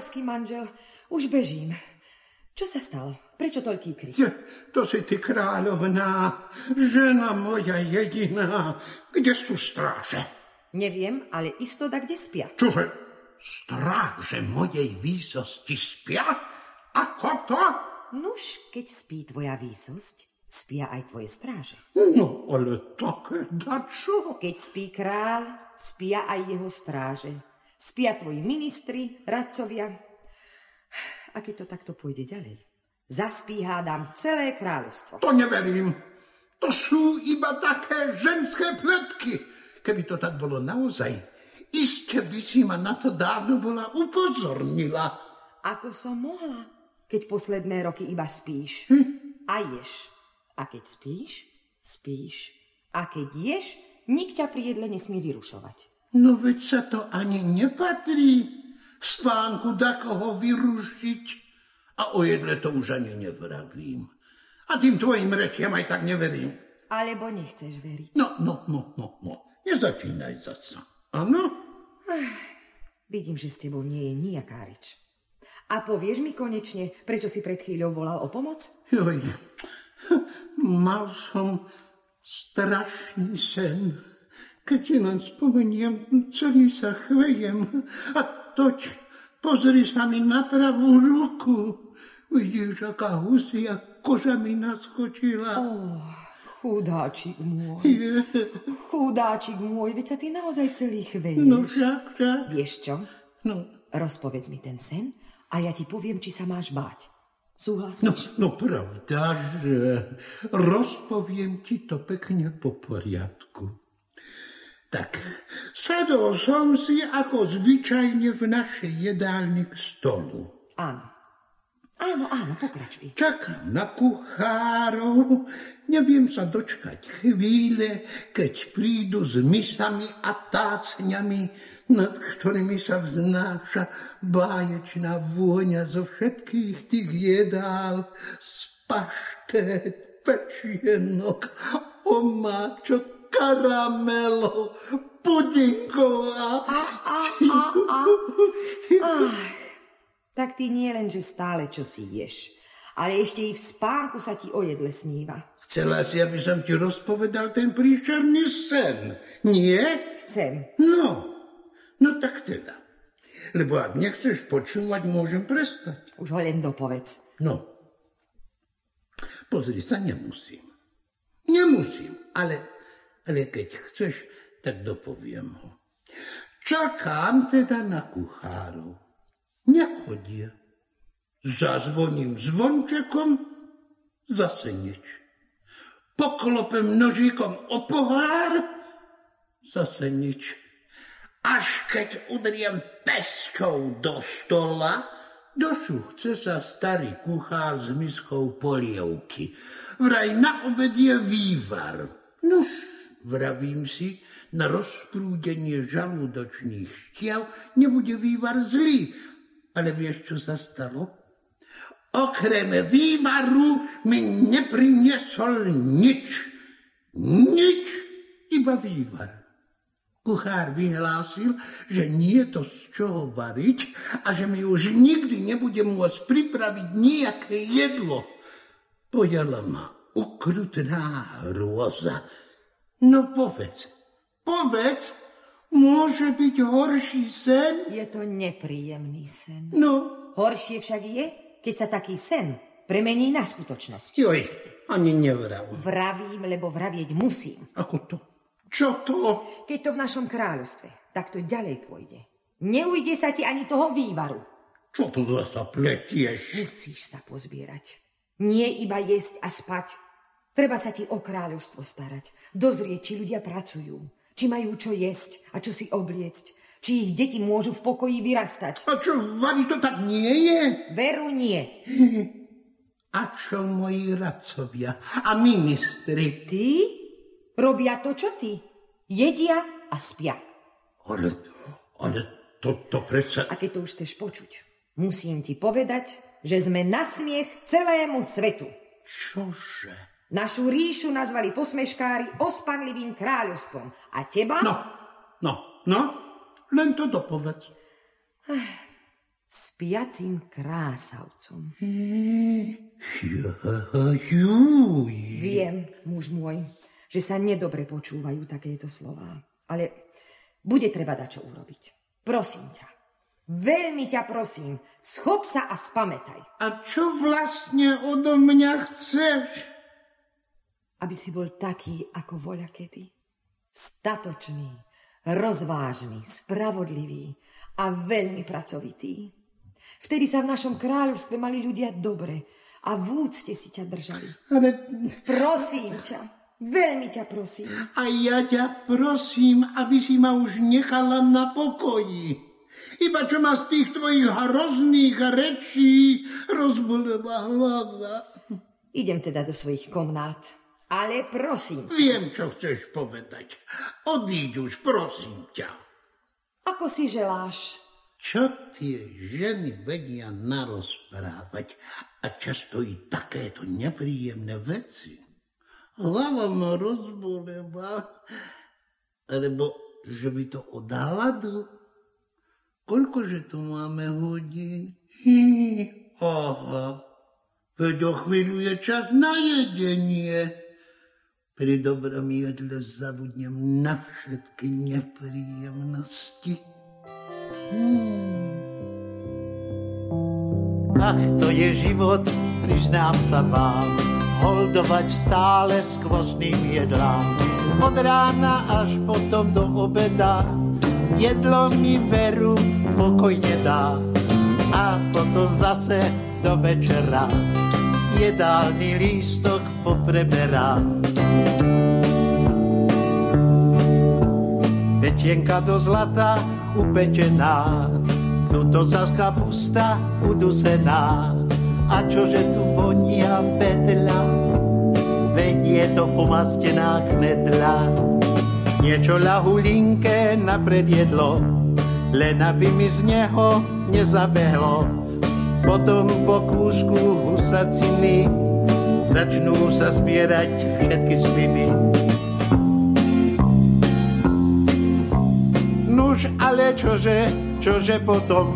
kráľovský manžel. Už bežím. Čo sa stalo? Prečo toľký krik? Je, to si ty kráľovná, žena moja jediná. Kde sú stráže? Neviem, ale isto da kde spia. Čože? Stráže mojej výsosti spia? Ako to? Nuž, keď spí tvoja výsosť, spia aj tvoje stráže. No, ale také dačo. Keď spí kráľ, spia aj jeho stráže. Spia tvoji ministri, radcovia. A keď to takto pôjde ďalej, zaspí hádam celé kráľovstvo. To neverím. To sú iba také ženské pletky. Keby to tak bolo naozaj, iste by si ma na to dávno bola upozornila. Ako som mohla, keď posledné roky iba spíš hm? a ješ. A keď spíš, spíš. A keď ješ, nik ťa pri jedle nesmie vyrušovať. No veď sa to ani nepatrí spánku dakoho vyrušiť. A o jedle to už ani nevravím. A tým tvojim rečiam aj tak neverím. Alebo nechceš veriť. No, no, no, no, no. Nezačínaj zasa. Áno? Vidím, že s tebou nie je nejaká reč. A povieš mi konečne, prečo si pred chvíľou volal o pomoc? Joj, mal som strašný sen. Len spomeniem, celý sa chvejem. A toť, pozri sa mi na pravú ruku. Vidíš, aká husia koža mi naskočila. Oh, chudáčik môj. Je. Chudáčik môj, veď sa ty naozaj celý chveješ. No však, však. Vieš čo? No. Rozpovedz mi ten sen a ja ti poviem, či sa máš báť. No, Súhlasíš? no pravda, že rozpoviem ti to pekne po poriadku. Tak, sadol som si ako zvyčajne v našej jedálni k stolu. Áno. Áno, áno, pokračuj. Čakám na kuchárov, neviem sa dočkať chvíle, keď prídu s misami a tácňami, nad ktorými sa vznáša báječná vôňa zo všetkých tých jedál, z paštét, pečienok, omáčok, karamelov, pudingov a... a, a, a, a. Tak ty nie len, že stále čo si ješ, ale ešte i v spánku sa ti o jedle sníva. Chcela si, aby som ti rozpovedal ten príšerný sen, nie? Chcem. No, no tak teda. Lebo ak nechceš počúvať, môžem prestať. Už ho len dopovedz. No, pozri sa, nemusím. Nemusím, ale, ale keď chceš, tak dopoviem ho. Čakám teda na kuchárov. Nechodia. Zazvoním zvončekom, zase nič. Poklopem nožíkom o pohár, zase nič. Až keď udriem peskou do stola, došuchce sa starý kuchár s miskou polievky. Vraj na obed je vývar. Nuž, vravím si, na rozprúdenie žalúdočných štiav nebude vývar zlý. Ale vieš, čo sa stalo? Okrem vývaru mi nepriniesol nič. Nič, iba vývar. Kuchár vyhlásil, že nie je to z čoho variť a že mi už nikdy nebude môcť pripraviť nejaké jedlo. Pojala ma ukrutná hrôza. No povedz, povedz, môže byť horší sen? Je to nepríjemný sen. No, Horšie však je, keď sa taký sen premení na skutočnosť. joj, ani nevrav. Vravím, lebo vravieť musím. Ako to? Čo to? Keď to v našom kráľovstve, tak to ďalej pôjde. Neujde sa ti ani toho vývaru. Čo tu zasa pletieš? Musíš sa pozbierať. Nie iba jesť a spať. Treba sa ti o kráľovstvo starať. Dozrieť, či ľudia pracujú, či majú čo jesť a čo si obliecť, či ich deti môžu v pokoji vyrastať. A čo, Vani, to tak nie je? Veru nie. A čo moji radcovia a ministri? Ty? Robia to, čo ty. Jedia a spia. Ale, ale to, to predsa... A keď to už chceš počuť, musím ti povedať, že sme na smiech celému svetu. Čože? Našu ríšu nazvali posmeškári ospanlivým kráľovstvom. A teba? No, no, no, len to dopovedz. Spiacím krásavcom. Juj. Viem, muž môj, že sa nedobre počúvajú takéto slová. Ale bude treba dať čo urobiť. Prosím ťa. Veľmi ťa prosím, schop sa a spamätaj. A čo vlastne odo mňa chceš? Aby si bol taký, ako voľa kedy. Statočný, rozvážny, spravodlivý a veľmi pracovitý. Vtedy sa v našom kráľovstve mali ľudia dobre a v úcte si ťa držali. Ale... Prosím ťa, veľmi ťa prosím. A ja ťa prosím, aby si ma už nechala na pokoji. Iba čo ma z tých tvojich hrozných rečí rozbolela hlava. Idem teda do svojich komnát. Ale prosím. Viem, čo chceš povedať. Odíď už, prosím ťa. Ako si želáš? Čo tie ženy vedia narozprávať a často i takéto nepríjemné veci? Hlava ma rozbolela, alebo že by to od hladu. Koľkože tu máme hodín? Hm, aha, veď o chvíľu je čas na jedenie. Pri dobrom jedle zabudnem na všetky nepríjemnosti. Ach, to je život, priznám sa vám, holdovať stále skvostným jedlám. Od rána až potom do obeda, jedlo mi veru pokojne dá. A potom zase do večera, jedálny lístok popreberá. Petienka do zlata upečená, tuto zas kapusta udusená. A čože tu vonia vedľa, veď je to pomastená knedla. Niečo ľahulinké napred jedlo, len aby mi z neho nezabehlo. Potom po kúsku husaciny začnú sa zbierať všetky sliny. Nuž, ale čože, čože potom?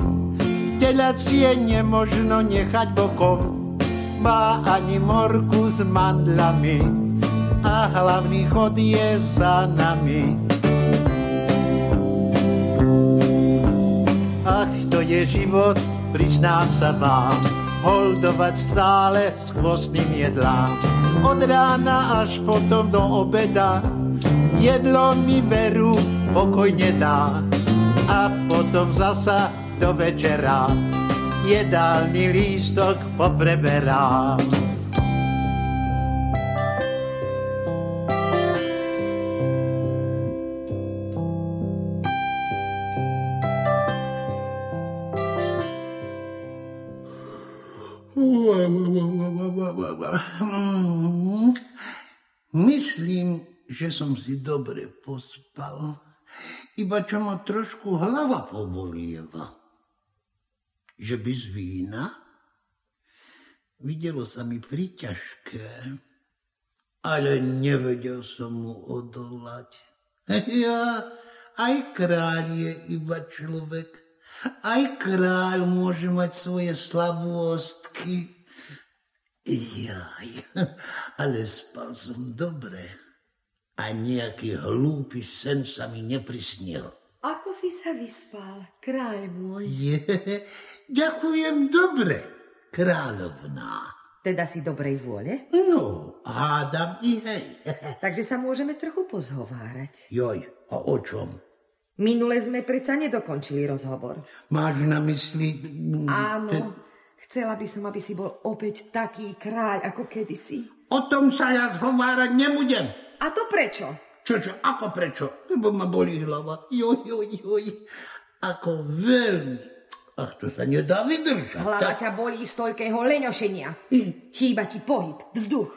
Telacie nemožno nechať bokom. Má ani morku s mandlami a hlavný chod je za nami. Ach, to je život, priznám sa vám, holdovať stále s kvostným jedlám. Od rána až potom do obeda, jedlo mi veru pokojne dá. Potom zasa do večera, jedálny lístok popreberá. Myslím, že som si dobre pospal. Iba čo ma trošku hlava pobolieva. Že by z vína? Videlo sa mi priťažké, ale nevedel som mu odolať. Ja, aj kráľ je iba človek. Aj kráľ môže mať svoje slabostky. Jaj, ale spal som dobre. A nejaký hlúpy sen sa mi neprisnil. Ako si sa vyspal, kráľ môj? Je, ďakujem dobre, kráľovná. Teda si dobrej vôle? No, hádam i hej. Takže sa môžeme trochu pozhovárať. Joj, a o čom? Minule sme predsa nedokončili rozhovor. Máš na mysli... mm, Áno, te- chcela by som, aby si bol opäť taký kráľ, ako kedysi. O tom sa ja zhovárať nebudem. A to prečo? Čože, ako prečo? Lebo ma bolí hlava. Joj, joj, joj. Ako veľmi, Ach, to sa nedá vydržať. Hlava Tak- ťa bolí z toľkého leňošenia. Chýba ti pohyb, vzduch.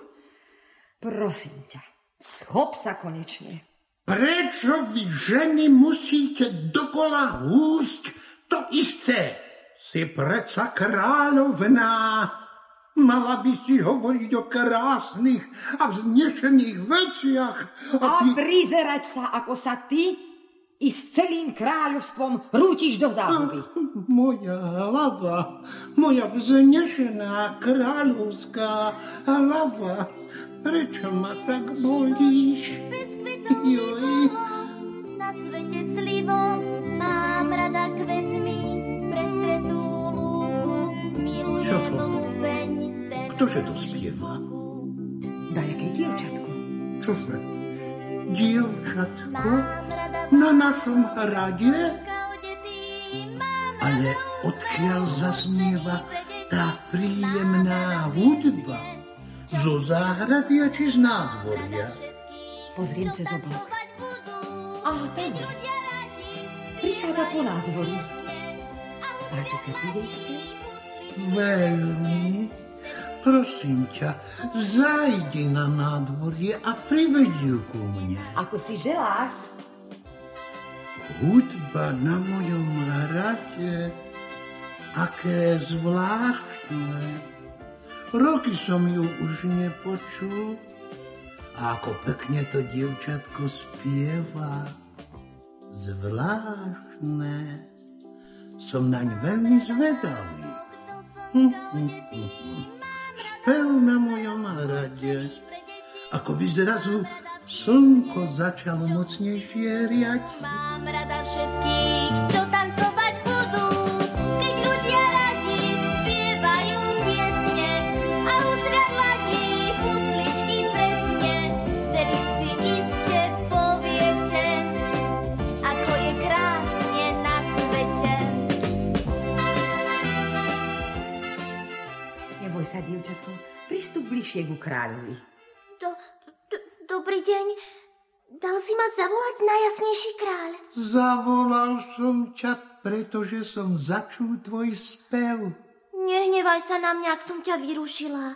Prosím ťa, schop sa konečne. Prečo vy ženy musíte dokola húsť to isté? Si predsa kráľovná. Mala by si hovoriť o krásnych a vznešených veciach. A A ty... prizerať sa, ako sa ty i s celým kráľovstvom rútiš do záhuby. Moja hlava, moja vznešená kráľovská hlava, prečo ma tak bolíš? Bez kvetov Joj. na svete clivo, mám rada kvetmi, Ktože to dievčatko. Čože? Dievčatko Mám rada na našom hrade? bábka odetý, mám Ale odkiaľ zaznieva tá príjemná hudba? Zo záhradia či z nádvoria? Pozriem cez oblak. Aha, tam Prichádza po nádvorí. Páči sa ti jej? Veľmi. Prosím ťa, zajdi na nádvorie a priveď ju ku mne. Ako si želáš? Hudba na mojom hrade, aké zvláštne. Roky som ju už nepočul. A ako pekne to dievčatko spieva. Zvláštne. Som naň veľmi zvedavý. Hm, hm, hm, hm. Spev na mojom hrade. Ako by zrazu slnko začalo mocnejšie riať. Mám rada všetkých, kráľovi. Do, do, dobrý deň. Dal si ma zavolať najjasnejší kráľ. Zavolal som ťa, pretože som začul tvoj spev. Nehnevaj sa na mňa, ak som ťa vyrušila.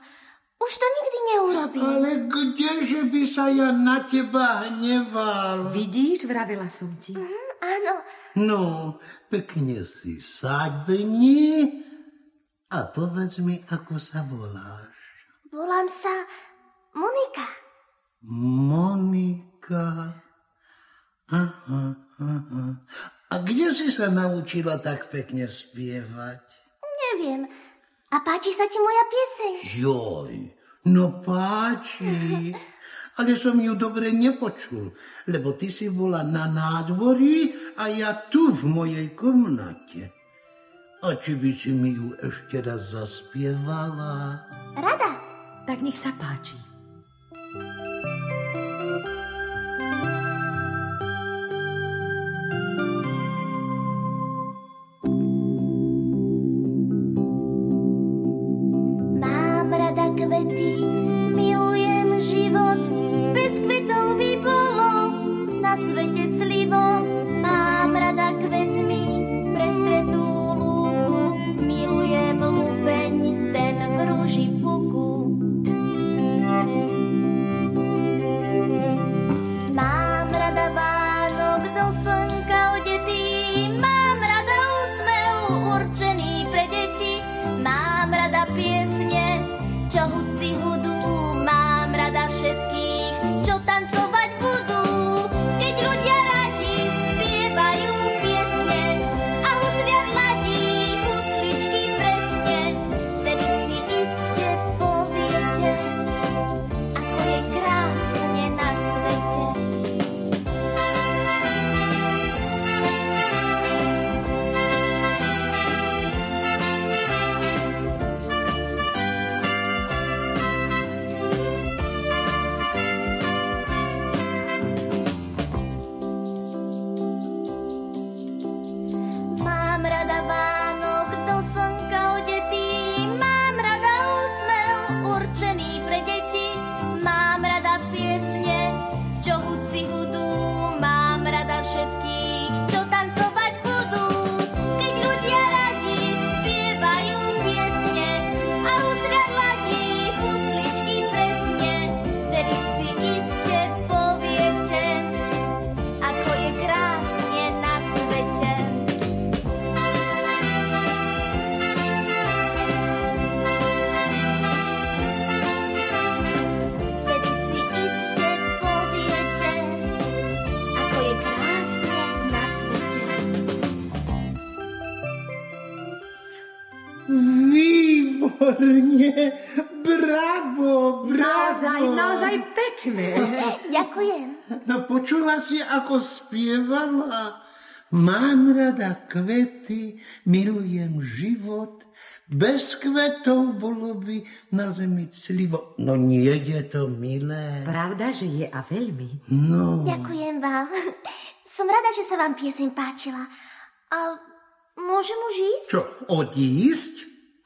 Už to nikdy neurobím. Ale kdeže by sa ja na teba hneval? Vidíš, vravela som ti. Áno, No, pekne si sadni a povedz mi, ako sa voláš. Volám sa Monika. Monika. Aha, aha. A kde si sa naučila tak pekne spievať? Neviem. A páči sa ti moja pieseň? Joj, no páči. Ale som ju dobre nepočul, lebo ty si bola na nádvorí a ja tu v mojej komnate. A či by si mi ju ešte raz zaspievala? Rada. Tak nech sa páči. Si, ako spievala? Mám rada kvety, milujem život. Bez kvetov bolo by na zemi clivo. No nie je to milé. Pravda, že je a veľmi. No, Ďakujem vám. Som rada, že sa vám pieseň páčila. A môžem už ísť? čo, odísť?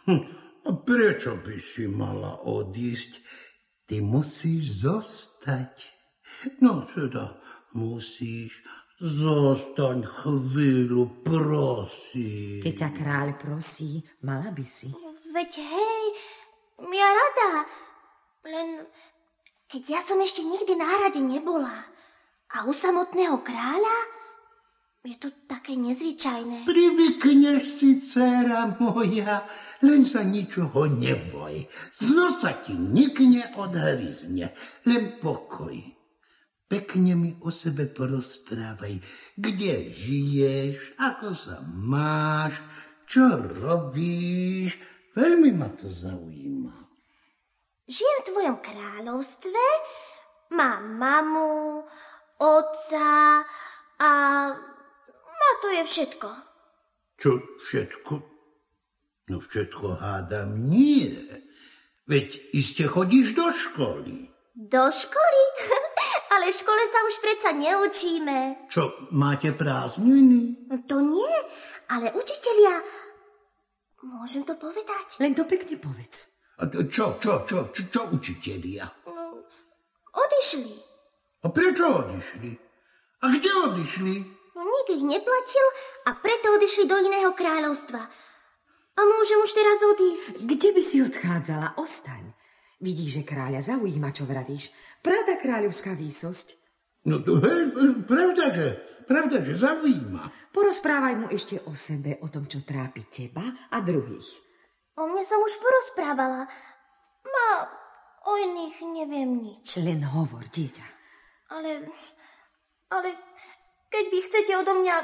Hm, a prečo by si mala odísť? Ty musíš zostať. No teda, musíš. Zostaň chvíľu, prosím. Keď ťa kráľ prosí, mala by si. Veď hej, ja rada. Len keď ja som ešte nikdy na hrade nebola a u samotného kráľa, je to také nezvyčajné. Privykneš si, dcera moja, len sa ničoho neboj. Zno sa ti nik neodhryzne, len pokoj. Pekne mi o sebe porozprávaj, kde žiješ, ako sa máš, čo robíš. Veľmi ma to zaujíma. Žijem v tvojom kráľovstve, mám mamu, otca a... a to je všetko. Čo všetko? No všetko hádam nie. Veď iste chodíš do školy. Do školy? Ale v škole sa už predsa neučíme. Čo, máte prázdniny? To nie, ale učitelia... Môžem to povedať? Len to pekne povedz. A Čo, čo, čo, čo, čo učitelia? Odišli. A prečo odišli? A kde odišli? No, Nik ich neplatil a preto odišli do iného kráľovstva. A môžem už teraz odísť. Kde by si odchádzala? Ostaň. Vidíš, že kráľa zaujíma, čo vravíš. Pravda kráľovská výsosť? No to hej, pravda, že, pravda, že zaujíma. Porozprávaj mu ešte o sebe, o tom, čo trápi teba a druhých. O mne som už porozprávala. Ma o iných neviem nič. Len hovor, dieťa. Ale... Ale keď vy chcete odo mňa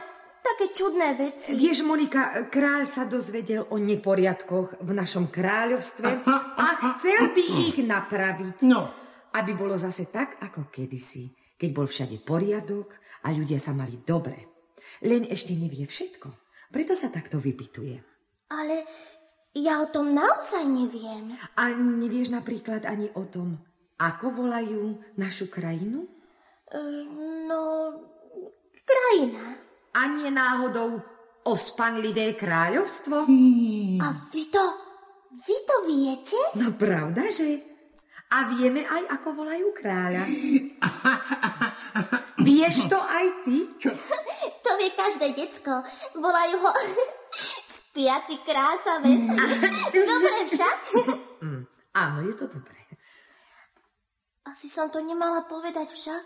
také čudné veci... Vieš, Monika, kráľ sa dozvedel o neporiadkoch v našom kráľovstve a chcel by ich napraviť. No, Aby bolo zase tak, ako kedysi, keď bol všade poriadok a ľudia sa mali dobre. Len ešte nevie všetko. Preto sa takto vypituje. Ale ja o tom naozaj neviem. A nevieš napríklad ani o tom, ako volajú našu krajinu? No... Krajina. A nie náhodou ospanlivé kráľovstvo? A vy to... Vy to viete? No pravda, že? A vieme aj, ako volajú kráľa. Vieš to aj ty? To vie každé decko. Volajú ho spiaci krásavec. Dobre však? Mm, áno, je to dobré. Asi som to nemala povedať však.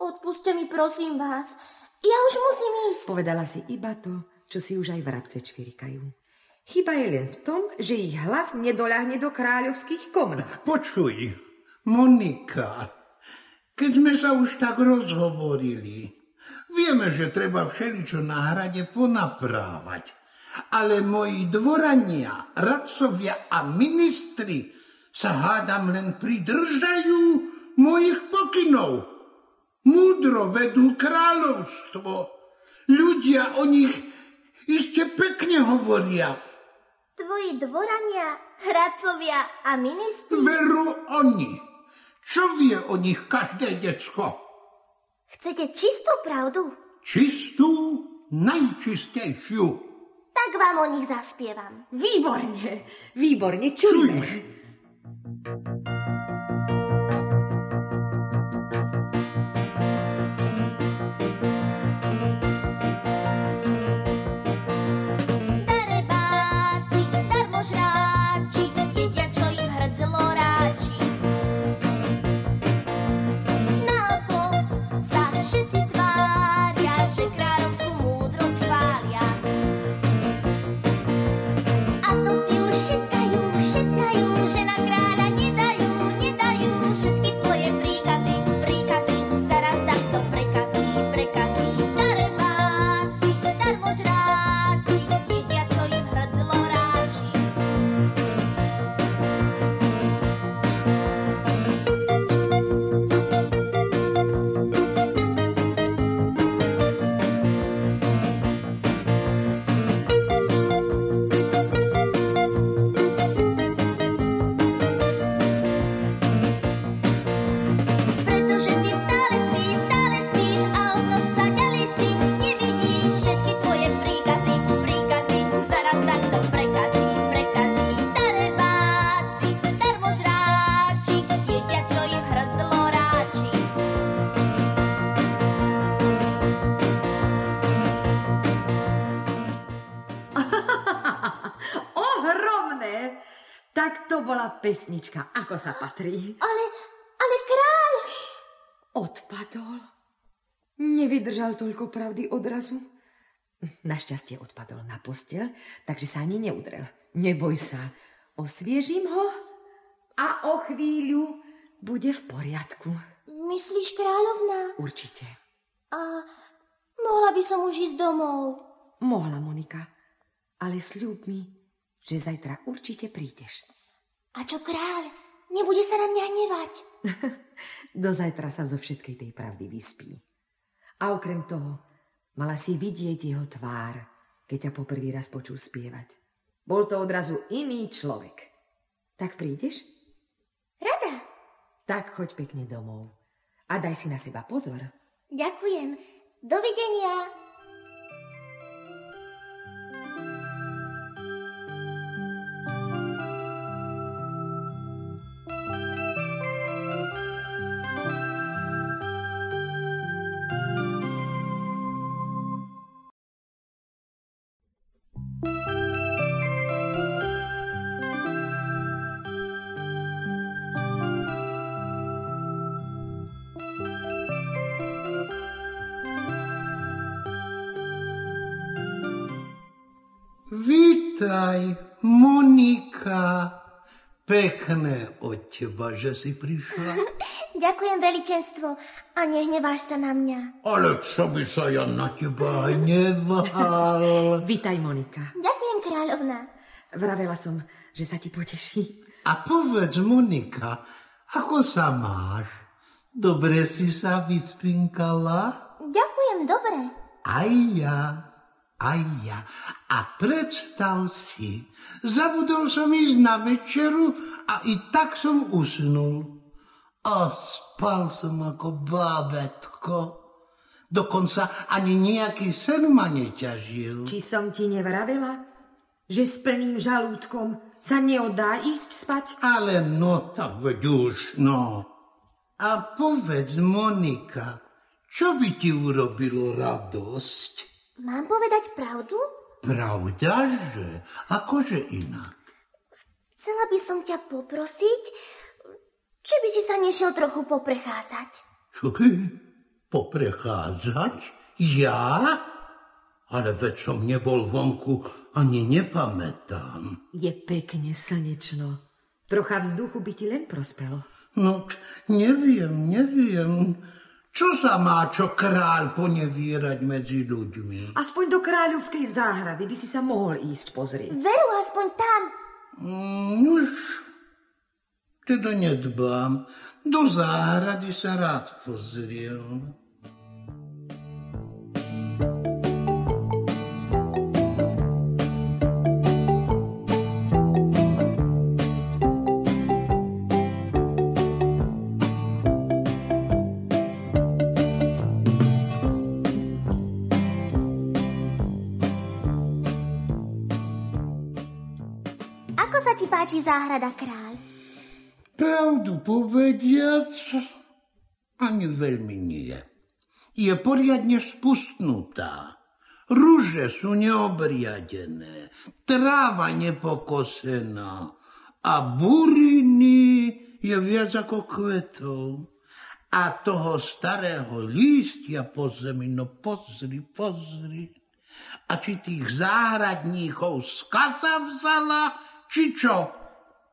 Odpuste mi, prosím vás. Ja už musím ísť. Povedala si iba to, čo si už aj vrabce čvirikajú. Chyba je len v tom, že ich hlas nedoľahne do kráľovských komnat. počuj, Monika, keď sme sa už tak rozhovorili, vieme, že treba všeličo na hrade ponaprávať, ale moji dvorania, radcovia a ministri sa hádam len pridržajú mojich pokynov. Múdro vedú kráľovstvo. Ľudia o nich iste pekne hovoria. Tvoji dvorania, hradcovia a ministri. Veru oni. Čo vie o nich každé decko? Chcete čistú pravdu? Čistú, najčistejšiu. Tak vám o nich zaspievam. Výborne, výborne, čujme. Darebáci, pesnička, ako sa patrí. Ale, ale kráľ... Odpadol. Nevydržal toľko pravdy odrazu. Našťastie odpadol na postel, takže sa ani neudrel. Neboj sa, osviežim ho a o chvíľu bude v poriadku. Myslíš, kráľovná? Určite. A mohla by som už ísť domov. Mohla, Monika, ale sľub mi, že zajtra určite prídeš. A čo kráľ? Nebude sa na mňa hnevať. Do zajtra sa zo všetkej tej pravdy vyspí. A okrem toho, mala si vidieť jeho tvár, keď ťa poprvý raz počul spievať. Bol to odrazu iný človek. Tak prídeš? Rada. Tak choď pekne domov. A daj si na seba pozor. Ďakujem. Dovidenia. Vítaj, Monika. Pekné od teba, že si prišla. Ďakujem, veličenstvo. A nehneváš sa na mňa. Ale čo by sa ja na teba hneval? Vítaj, Monika. Ďakujem, kráľovná. Vravela som, že sa ti poteší. A povedz, Monika, ako sa máš? Dobre si sa vyspinkala? Ďakujem, dobre. Aj ja, aj ja. A predstav si, zabudol som ísť na večeru a i tak som usnul. A spal som ako bábetko. Dokonca ani nejaký sen ma neťažil. Či som ti nevravela, že s plným žalúdkom sa neodá ísť spať? Ale no, tak veď už, no. A povedz, Monika, čo by ti urobilo radosť? Mám povedať pravdu? Pravda, že? Akože inak? Chcela by som ťa poprosiť, či by si sa nešiel trochu poprechádzať. Čo? Poprechádzať? Ja? Ale veď som nebol vonku, ani nepamätám. Je pekne slnečno. Trocha vzduchu by ti len prospelo. No, neviem, neviem. Čo sa má čo kráľ ponevierať medzi ľuďmi? Aspoň do kráľovskej záhrady by si sa mohol ísť pozrieť. Veru, aspoň tam. Mm, už teda nedbám. Do záhrady sa rád pozriem. Sa ti páči záhrada, kráľ? Pravdu povediac, ani veľmi nie. Je poriadne spustnutá. Rúže sú neobriadené, tráva nepokosená a buriny je viac ako kvetov. A toho starého lístia po zemi, no pozri, pozri. A či tých záhradníkov skaza vzala, či čo?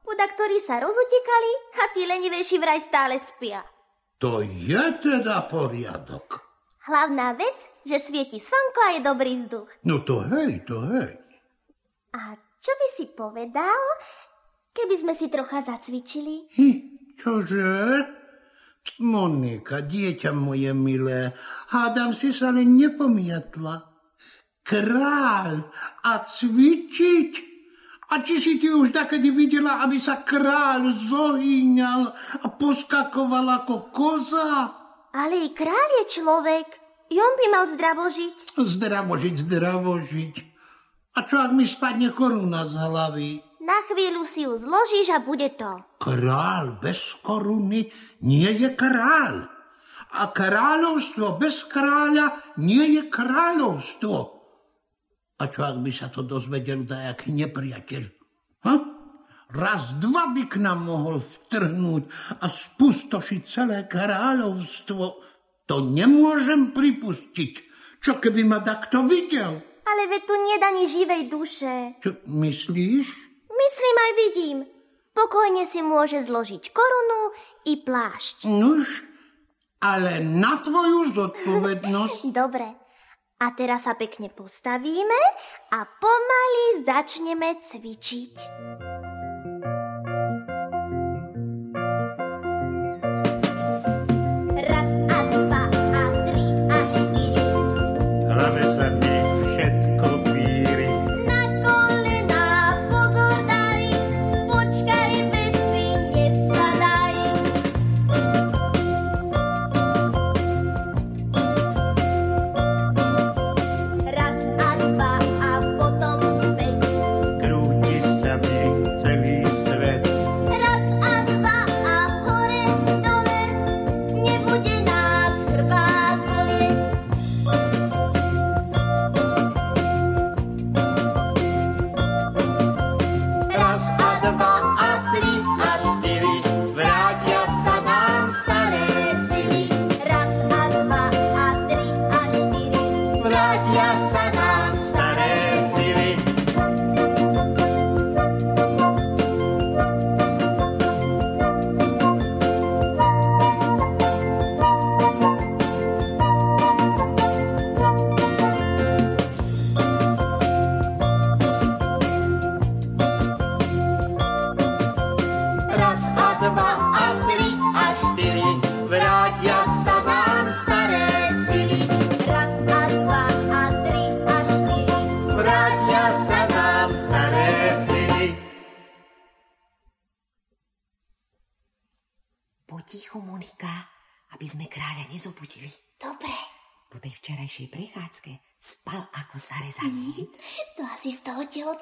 Chuda, ktorí sa rozutekali a tí lenivejší vraj stále spia. To je teda poriadok. Hlavná vec, že svieti slnko a je dobrý vzduch. No to hej, to hej. A čo by si povedal, keby sme si trocha zacvičili? Hm, čože? Monika, dieťa moje milé, hádam si sa len nepomiatla. Kráľ a cvičiť? A či si ty už takedy videla, aby sa kráľ zohýňal a poskakoval ako koza? Ale i kráľ je človek. I on by mal zdravo žiť. Zdravo žiť, zdravo žiť. A čo ak mi spadne koruna z hlavy? Na chvíľu si ju zložíš a bude to. Král bez koruny nie je král. A kráľovstvo bez kráľa nie je kráľovstvo. A čo ak by sa to dozvedel dajaký nepriateľ? Ha? raz dva by k nám mohol vtrhnúť a spustošiť celé kráľovstvo. To nemôžem pripustiť. Čo keby ma takto videl? Ale veď tu nie ani živej duše. Čo myslíš? Myslím aj vidím. Pokojne si môže zložiť korunu i plášť. Nuž, ale na tvoju zodpovednosť. Dobre. A teraz sa pekne postavíme a pomaly začneme cvičiť. Raz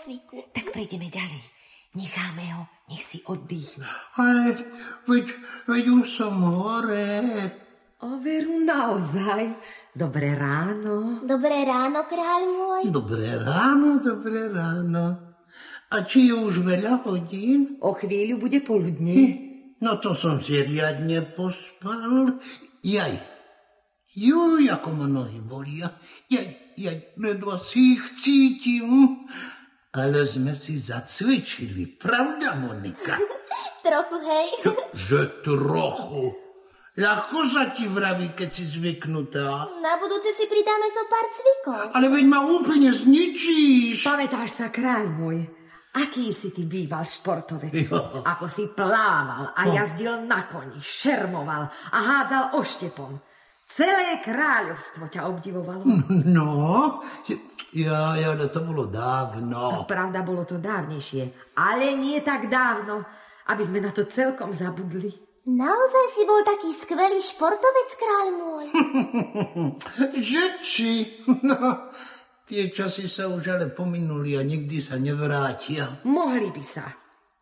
telocviku. Tak prejdeme ďalej. Necháme ho, nech si oddychne. Ale veď, veď už som hore. O veru naozaj. Dobré ráno. Dobré ráno, kráľ môj. Dobré ráno, dobré ráno. A či je už veľa hodín? O chvíľu bude poludne. No to som si riadne pospal. Jaj. Juj, ako ma nohy bolia. Jaj, jaj, ledva si ich cítim. Ale sme si zacvičili, pravda, Monika? Trochu, hej. Že trochu. Ľahko sa ti vraví, keď si zvyknutá. Na budúce si pridáme zo pár cvikov. Ale veď ma úplne zničíš. Pamätáš sa, kráľ môj, aký si ty býval športovec? Jo. Ako si plával a jazdil na koni, šermoval a hádzal oštepom. Celé kráľovstvo ťa obdivovalo. No, ja, ja, ale to bolo dávno. Pravda, bolo to dávnejšie, ale nie tak dávno, aby sme na to celkom zabudli. Naozaj si bol taký skvelý športovec, kráľ môj. Že či? No, tie časy sa už ale pominuli a nikdy sa nevrátia. Mohli by sa,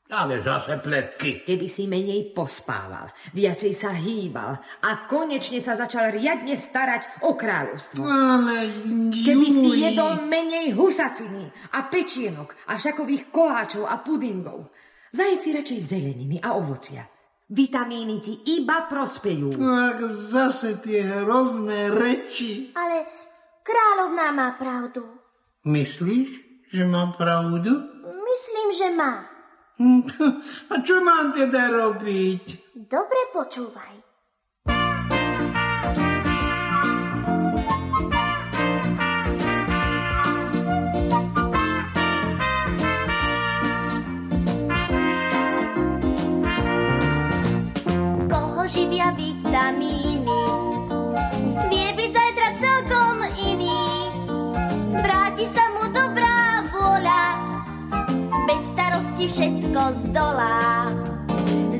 Ale zase pletky. keby si menej pospával, viacej sa hýbal a konečne sa začal riadne starať o kráľovstvo. Ale Keby si juj. jedol menej husaciny a pečienok a všakových koláčov a pudingov. Zajeci radšej zeleniny a ovocia. Vitamíny ti iba prospejú. Ak zase tie hrozné reči. Ale kráľovná má pravdu. Myslíš, že mám pravdu? Myslím, že má. A čo mám teda robiť? Dobre počúvaj. Koho živia vitamíny, starosti všetko zdolá.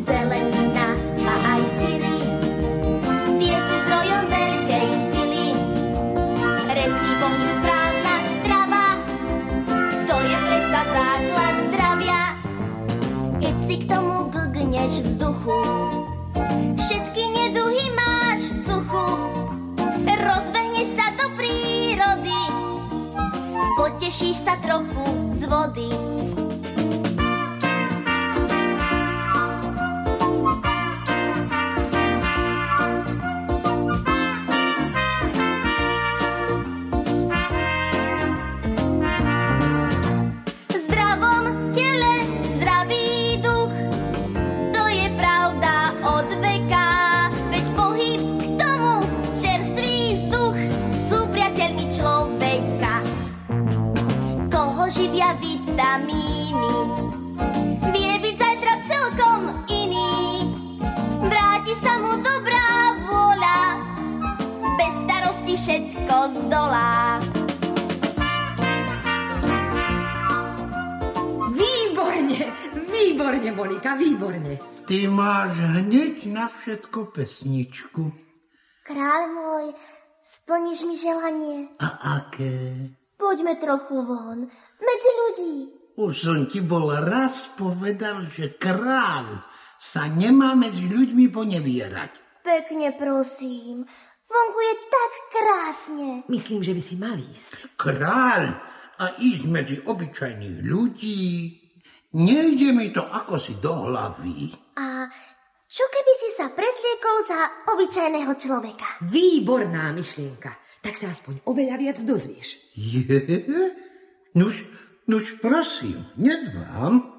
Zelenina a aj syry, tie sú zdrojom veľkej sily. Rezký pohyb, správna strava, to je predsa základ zdravia. Keď si k tomu glgneš vzduchu, všetky neduhy máš v suchu. Rozbehneš sa do prírody, potešíš sa trochu z vody. Vitamíny. Vie byť zajtra celkom iný. Vráti sa mu dobrá vôľa, bez starosti všetko zdolá. Výborne, výborne, Monika, výborne. Ty máš hneď na všetko pesničku. Kráľ môj, splníš mi želanie. A aké? Poďme trochu von, medzi ľudí. Už som ti bol raz povedal, že kráľ sa nemá medzi ľuďmi ponevierať. Pekne prosím, vonku je tak krásne. Myslím, že by si mal ísť. Kráľ a ísť medzi obyčajných ľudí. Nejde mi to ako si do hlavy. A čo keby si sa presliekol za obyčajného človeka? Výborná myšlienka. Tak sa aspoň oveľa viac dozvieš. Je? Nuž, nuž prosím, nedbám.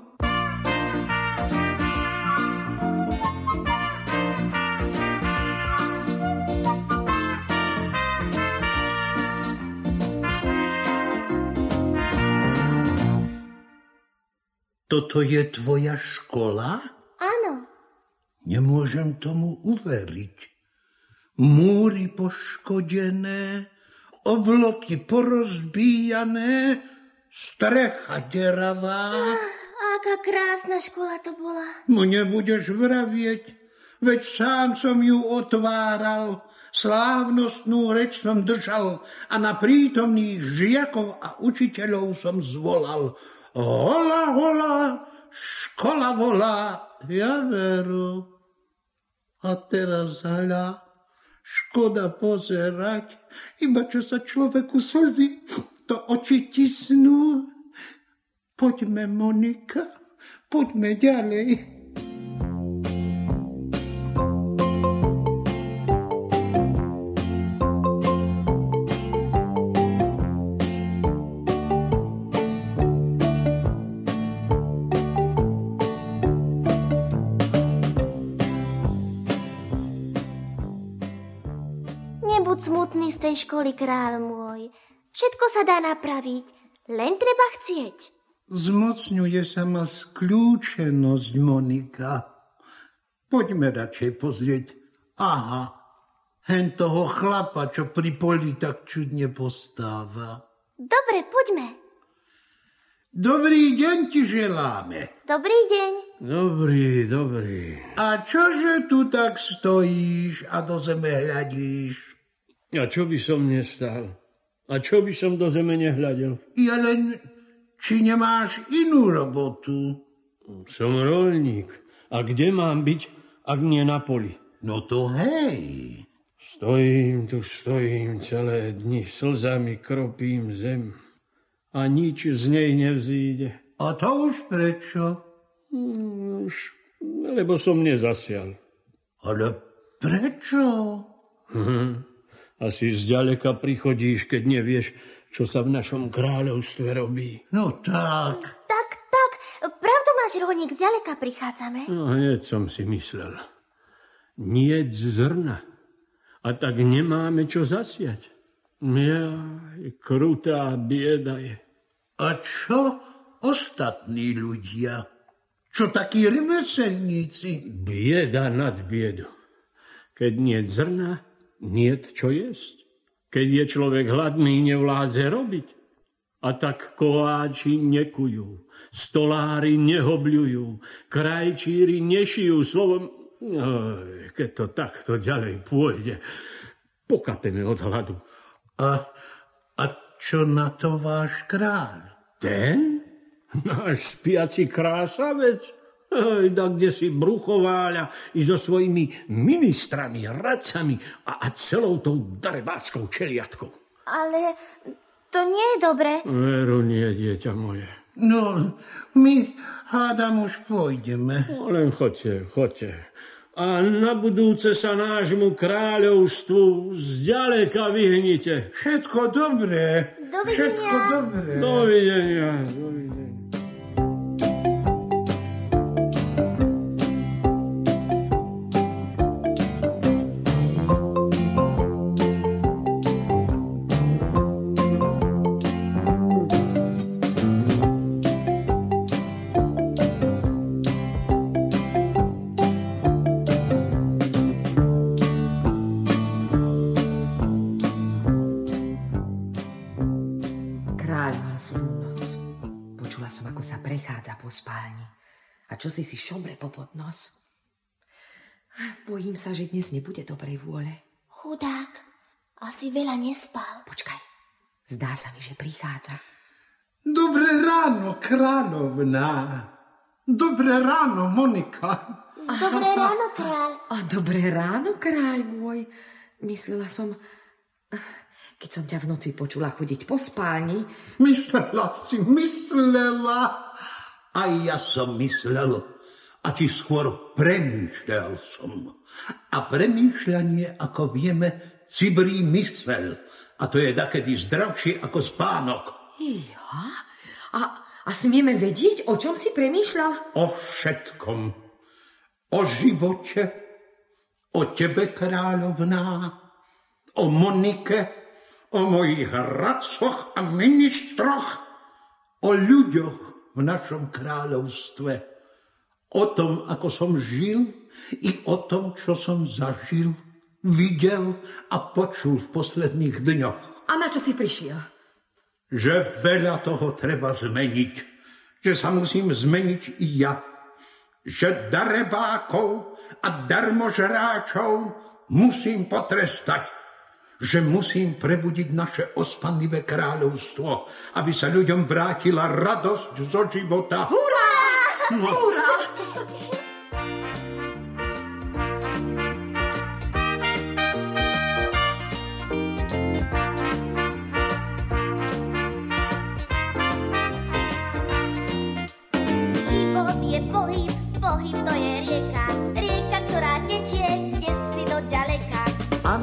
Toto je tvoja škola? Áno, Nemôžem tomu uveriť. Múry poškodené, obloky porozbíjané, strecha deravá. aká krásna škola to bola. No nebudeš vravieť, veď sám som ju otváral, slávnostnú reč som držal a na prítomných žiakov a učiteľov som zvolal. Hola, hola, škola volá, ja veru. A teraz hľa, škoda pozerať, iba čo sa človeku slzy, to oči tisnú. Poďme, Monika, poďme ďalej. Nebuď smutný z tej školy, kráľ môj. Všetko sa dá napraviť, len treba chcieť. Zmocňuje sa ma skľúčenosť, Monika. Poďme radšej pozrieť. Aha, hen toho chlapa, čo pri poli tak čudne postáva. Dobre, poďme. Dobrý deň ti želáme. Dobrý deň. Dobrý, dobrý. A čože tu tak stojíš a do zeme hľadíš? A čo by som nestal? A čo by som do zeme nehľadel? Ja len, či nemáš inú robotu? Som rolník. A kde mám byť, ak nie na poli? No to hej. Stojím tu, stojím celé dni, slzami kropím zem. A nič z nej nevzíde. A to už prečo? Už, lebo som nezasial. Ale prečo? Asi zďaleka prichodíš, keď nevieš, čo sa v našom kráľovstve robí. No tak. Tak, tak, pravdu máš, rolník, zďaleka prichádzame. No, hneď som si myslel. Nie zrna. A tak nemáme čo zasiať. Jaj, krutá bieda je. A čo ostatní ľudia? Čo takí remeselníci? Bieda nad biedu. Keď nie zrna, nie čo jesť. Keď je človek hladný, nevládze robiť. A tak kováči nekujú, stolári nehobľujú, krajčíri nešijú slovom... Oj, keď to takto ďalej pôjde, pokapeme od hladu. A, a čo na to váš kráľ? Ten? Náš spiaci krásavec? Da kde si bruchováľa i so svojimi ministrami, radcami a, a celou tou darebáckou čeliatkou. Ale to nie je dobre. Veru nie, dieťa moje. No, my hádam už pôjdeme. No, len chodte, chodte. A na budúce sa nášmu kráľovstvu zďaleka vyhnite. Všetko dobré. Dovidenia. Všetko dobré. Dovidenia. Dovidenia. A čo si si šomre po podnos? Bojím sa, že dnes nebude dobrej vôle. Chudák, asi veľa nespal. Počkaj, zdá sa mi, že prichádza. Dobré ráno, kráľovná. Dobré ráno, Monika. Dobré ráno, kráľ. A dobré ráno, kráľ môj. Myslela som, keď som ťa v noci počula chodiť po spálni, Myslela si, myslela. A ja som myslel, a či skôr premýšľal som. A premýšľanie, ako vieme, cibrí mysel. A to je dakedy zdravšie ako spánok. Ja? A, a smieme vedieť, o čom si premýšľal? O všetkom. O živote, o tebe, kráľovná, o Monike, o mojich radcoch a ministroch, o ľuďoch v našom kráľovstve, o tom, ako som žil i o tom, čo som zažil, videl a počul v posledných dňoch. A na čo si prišiel? že veľa toho treba zmeniť, že sa musím zmeniť i ja, že darebákov a darmožráčov musím potrestať, že musím prebudiť naše ospanlivé kráľovstvo, aby sa ľuďom vrátila radosť zo života. Hurá! Hurá!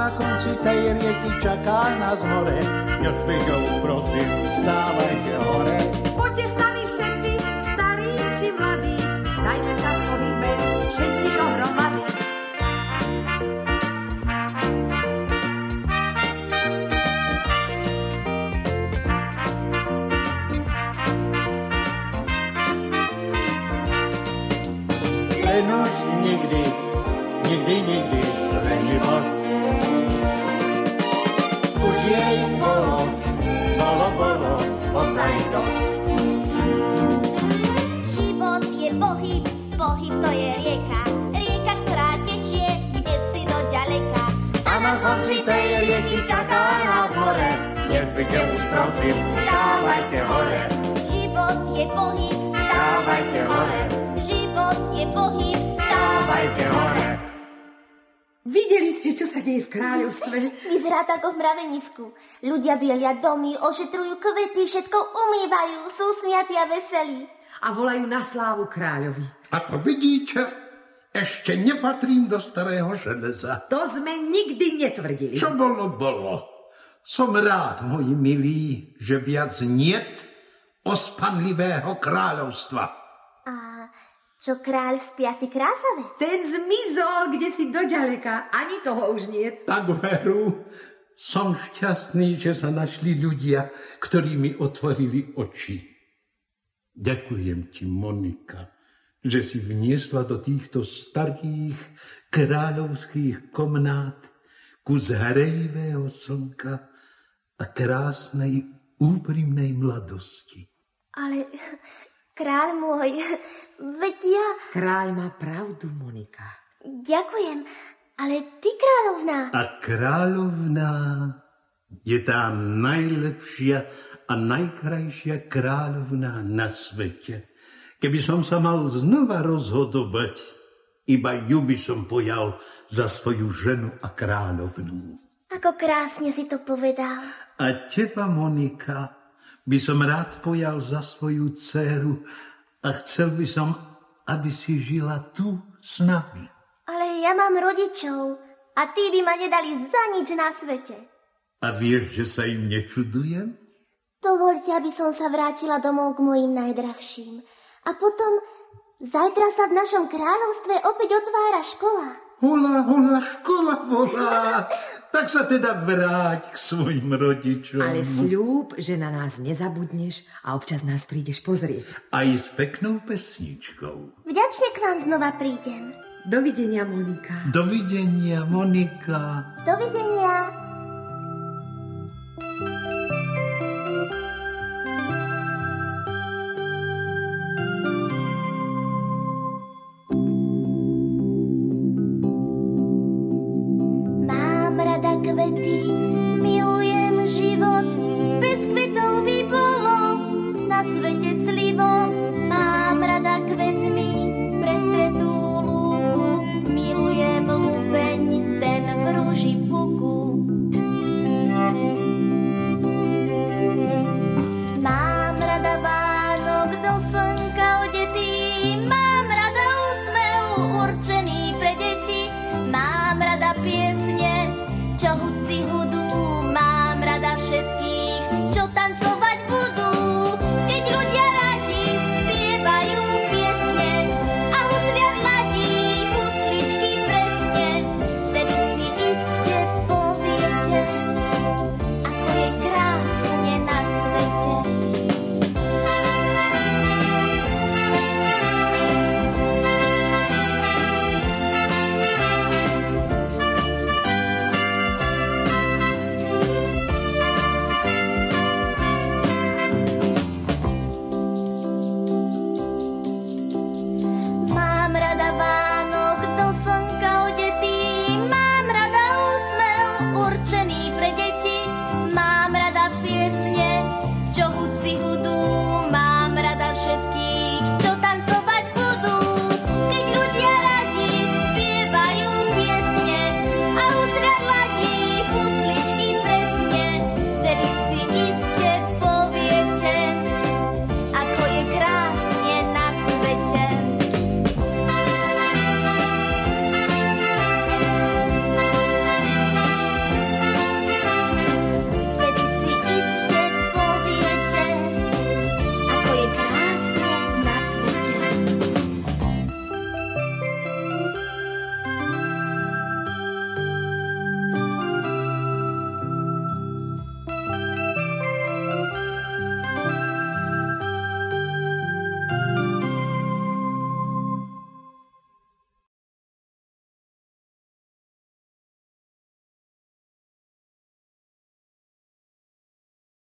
Na konci tej rieky čaká nás more. Jošpeťov, prosím, vstávajte hore. Poďte s nami všetci, starí či mladí, dajme sa v pohybe, všetci dohromady. Lenosť nikdy, nikdy, nikdy, lenivosť. Jej bolo, bolo, bolo, ozaj dosť. Život je pohyb, pohyb to je rieka. Rieka, ktorá tečie, kde si do ďaleka. A na konci tej rieky čaká nás more. Nezbyte už prosím, vstávajte hore. Život je pohyb, Vstávajte hore. Život je pohyb, Vstávajte hore. Videli sa deje v kráľovstve? Vyzerá to ako v mravenisku. Ľudia bielia domy, ošetrujú kvety, všetko umývajú, sú smiatí a veselí. A volajú na slávu kráľovi. Ako vidíte, ešte nepatrím do starého železa. To sme nikdy netvrdili. Čo bolo, bolo. Som rád, moji milí, že viac niet ospanlivého kráľovstva. Čo kráľ spiaci krásavec? Ten zmizol, kde si do ďaleka. Ani toho už nie. Tak veru, som šťastný, že sa našli ľudia, ktorí mi otvorili oči. Ďakujem ti, Monika, že si vniesla do týchto starých kráľovských komnát kus hrejivého slnka a krásnej úprimnej mladosti. Ale kráľ môj, veď ja... Kráľ má pravdu, Monika. Ďakujem, ale ty kráľovná... A kráľovná je tá najlepšia a najkrajšia kráľovná na svete. Keby som sa mal znova rozhodovať, iba ju by som pojal za svoju ženu a kráľovnú. Ako krásne si to povedal. A teba, Monika, by som rád pojal za svoju dceru a chcel by som, aby si žila tu s nami. Ale ja mám rodičov a tí by ma nedali za nič na svete. A vieš, že sa im nečudujem? Dovolte, aby som sa vrátila domov k mojim najdrahším. A potom, zajtra sa v našom kráľovstve opäť otvára škola. Hola, hola, škola volá. Tak sa teda vráť k svojim rodičom. Ale sľúb, že na nás nezabudneš a občas nás prídeš pozrieť. Aj s peknou pesničkou. Vďačne k vám znova prídem. Dovidenia, Monika. Dovidenia, Monika. Dovidenia.